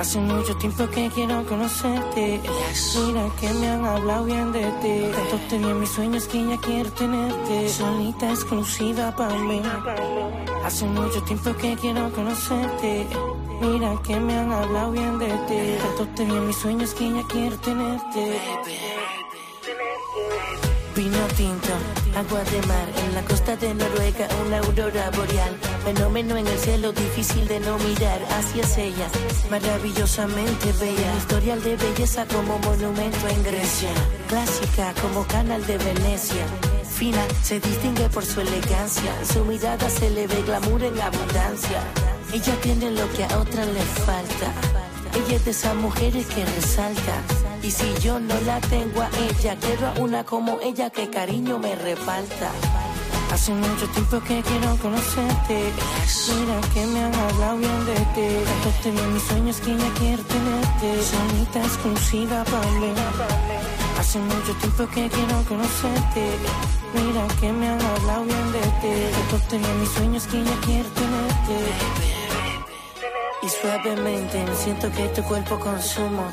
Hace mucho tiempo que quiero conocerte. Mira que me han hablado bien de ti. Tanto tenía mis sueños que ya quiero tenerte. Solita exclusiva para mí. Hace mucho tiempo que quiero conocerte. Mira que me han hablado bien de ti. Tanto tenía mis sueños que ya quiero tenerte. Vino tinto, agua de mar, en la costa de Noruega, una aurora boreal. Fenómeno en el cielo, difícil de no mirar hacia ella. Maravillosamente bella, historial de belleza como monumento en Grecia. Clásica como canal de Venecia. Fina, se distingue por su elegancia. Su mirada se le ve glamour en abundancia. Ella tiene lo que a otra le falta. Ella es de esas mujeres que resalta. Y si yo no la tengo a ella, quiero a una como ella que cariño me reparta. Hace mucho tiempo que quiero conocerte. Mira que me han hablado bien de ti. Tanto tenía mis sueños que ya quiero tenerte. Solita exclusiva para mí. Hace mucho tiempo que quiero conocerte. Mira que me han hablado bien de ti. Tanto tenía mis sueños que ya quiero tenerte. Y suavemente siento que tu cuerpo consumo,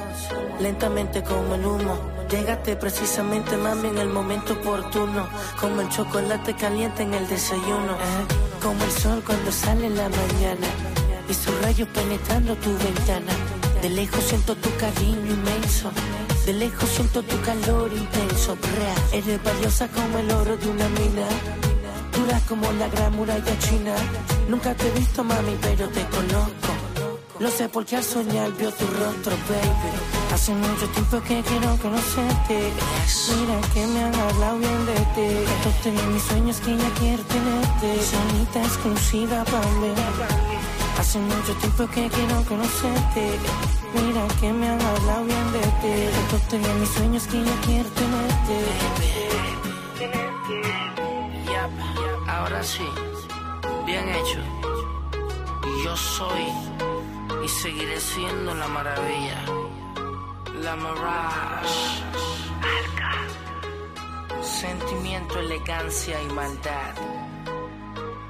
lentamente como el humo. Llegaste precisamente, mami, en el momento oportuno, como el chocolate caliente en el desayuno, como el sol cuando sale en la mañana y sus rayos penetrando tu ventana. De lejos siento tu cariño inmenso, de lejos siento tu calor intenso. Brea, eres valiosa como el oro de una mina, dura como la gran muralla china. Nunca te he visto, mami, pero te conozco. Lo sé porque al soñar vio tu rostro, baby. Hace mucho tiempo que quiero conocerte. Mira que me han hablado bien de ti. Tanto tenía mis sueños que ya quiero tenerte. Solita exclusiva para mí. Hace mucho tiempo que quiero conocerte. Mira que me han hablado bien de ti. Tanto tenía mis sueños que ya quiero tenerte. Yap, ahora sí. Bien hecho. Yo soy y seguiré siendo la maravilla. La Mirage. Alca. Sentimiento, elegancia y maldad.